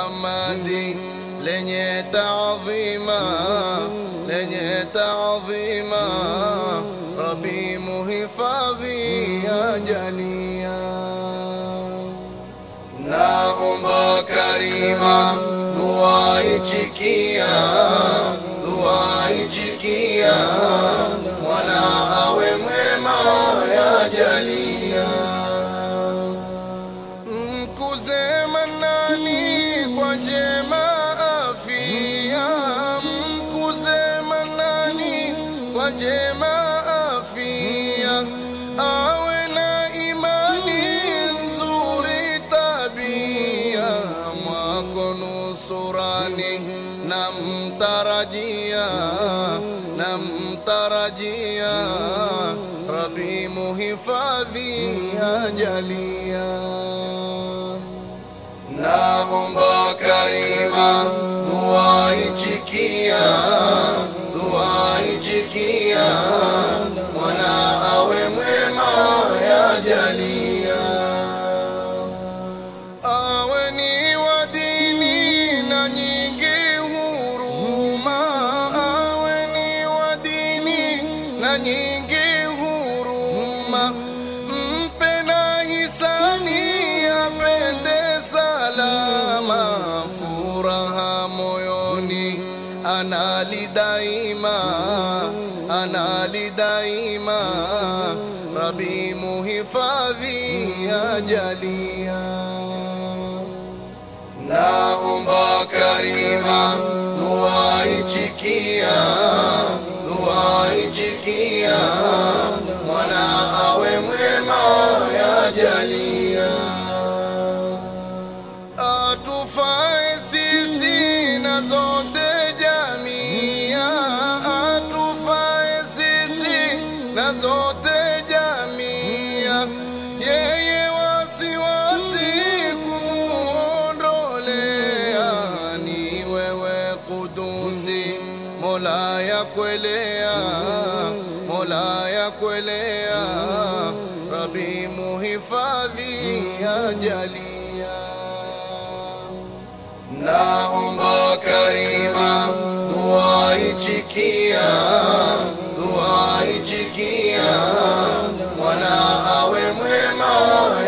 محمد lenye ta'zima lenye ta'zima rabbi muhifadhi ya jalia na umba karima duaichikia duaichikia kwa njema afia, awe na imani nzuri tabia, mwako nusurani na mtarajia, na mtarajia, Rabi muhifadhi ajalia. Naomba Karima dua analidaima, analidaima, Rabi muhifadhi ajalia. Naomba Karima dua ichikia, mwana awe mwema ya jalia. Mola ya kwelea, Mola ya kwelea, Rabi muhifadhi ajalia. Naomba Karima dua ichikia, mwana awe mwema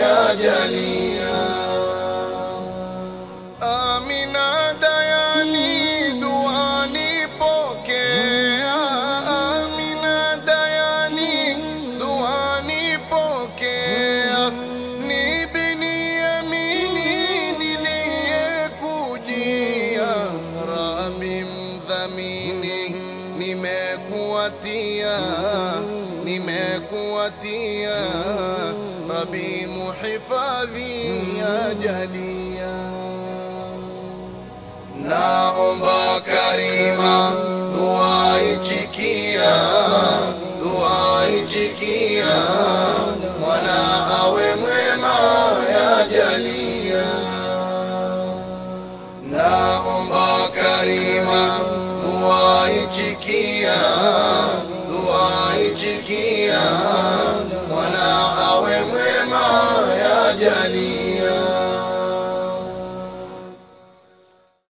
ya jalia. Amina قوتي لما قوتي ربي محفظي يا جليا naomba karima, duaitikia, duaitikia, mwana awe mwema ya jalia. Tiquinha, do Ai Tiquinha.